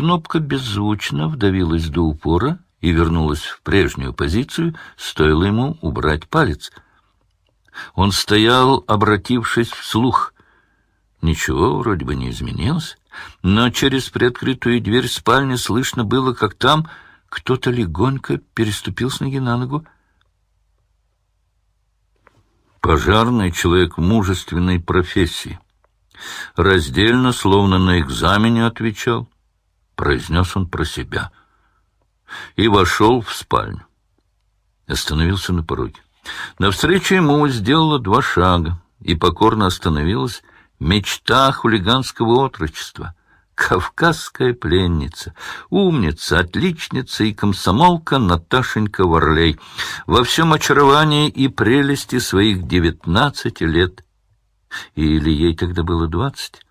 кнопка беззвучно вдавилась до упора и вернулась в прежнюю позицию, стоило ему убрать палец. Он стоял, обратившись вслух. Ничего вроде бы не изменилось, но через приоткрытую дверь спальни слышно было, как там кто-то легонько переступил с ноги на ногу. Пожарный человек мужественной профессии. Раздельно, словно на экзамене отвечал, произнес он про себя. И вошел в спальню. Остановился на пороге. Навстречу ему сделала два шага и покорно остановилась мечта хулиганского отрочества — кавказская пленница, умница, отличница и комсомолка Наташенька Варлей во всем очаровании и прелести своих девятнадцати лет. Или ей тогда было двадцать?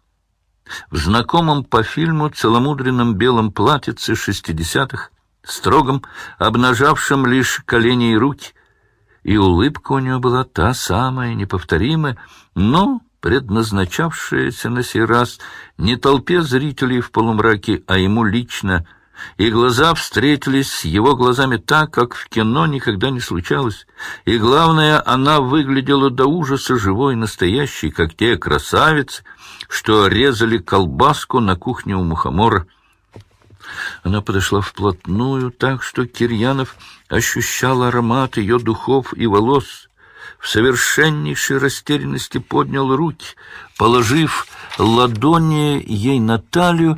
В знакомом по фильму целомудренном белом платьице шестидесятых, строгом, обнажавшем лишь колени и руки, и улыбка у нее была та самая, неповторимая, но предназначавшаяся на сей раз не толпе зрителей в полумраке, а ему лично, и глаза встретились с его глазами так, как в кино никогда не случалось. И главное, она выглядела до ужаса живой, настоящей, как те красавицы, что резали колбаску на кухне у мухомора. Она подошла вплотную, так что Кирьянов ощущал аромат ее духов и волос — в совершеннейшей растерянности поднял руки, положив ладони ей на талию,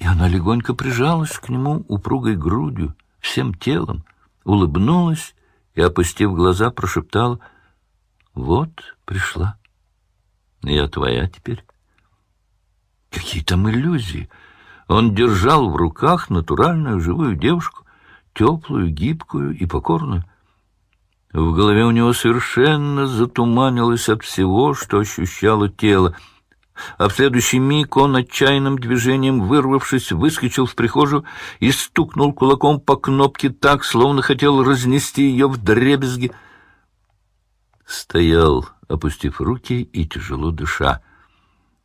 и она легонько прижалась к нему упругой грудью, всем телом, улыбнулась и, опустив глаза, прошептала, «Вот пришла. Я твоя теперь». Какие там иллюзии! Он держал в руках натуральную живую девушку, теплую, гибкую и покорную. В голове у него совершенно затуманилось от всего, что ощущало тело. А в следующий миг он отчаянным движением, вырвавшись, выскочил в прихожую и стукнул кулаком по кнопке так, словно хотел разнести ее в дребезги. Стоял, опустив руки и тяжело дыша.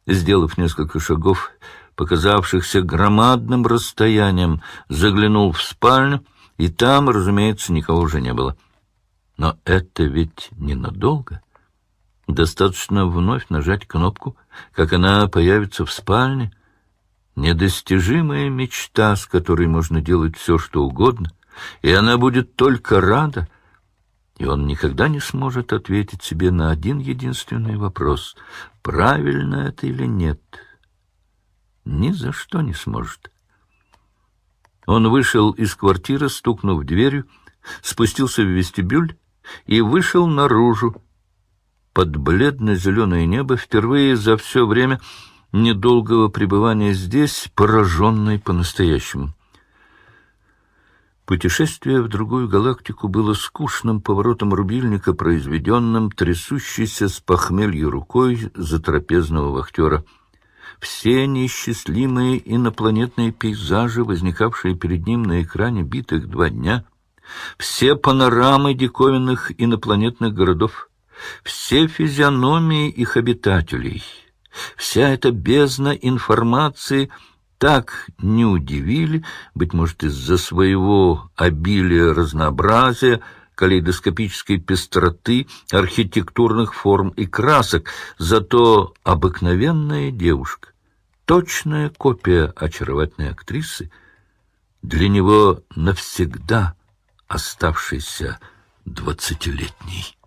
Сделав несколько шагов, показавшихся громадным расстоянием, заглянул в спальню, и там, разумеется, никого уже не было. Но это ведь ненадолго. Достаточно вновь нажать кнопку, как она появится в спальне. Недостижимая мечта, с которой можно делать все, что угодно, и она будет только рада, и он никогда не сможет ответить себе на один единственный вопрос, правильно это или нет. Ни за что не сможет. Он вышел из квартиры, стукнув дверью, спустился в вестибюль и вышел наружу. Под бледно-зеленое небо впервые за все время недолгого пребывания здесь, пораженный по-настоящему. Путешествие в другую галактику было скучным поворотом рубильника, произведенным трясущейся с похмелья рукой затрапезного вахтера. Все неисчислимые инопланетные пейзажи, возникавшие перед ним на экране битых два дня — все панорамы диковинных инопланетных городов, все физиономии их обитателей, вся эта бездна информации так не удивили, быть может, из-за своего обилия разнообразия, калейдоскопической пестроты, архитектурных форм и красок, зато обыкновенная девушка, точная копия очаровательной актрисы, для него навсегда — оставшейся двадцатилетней.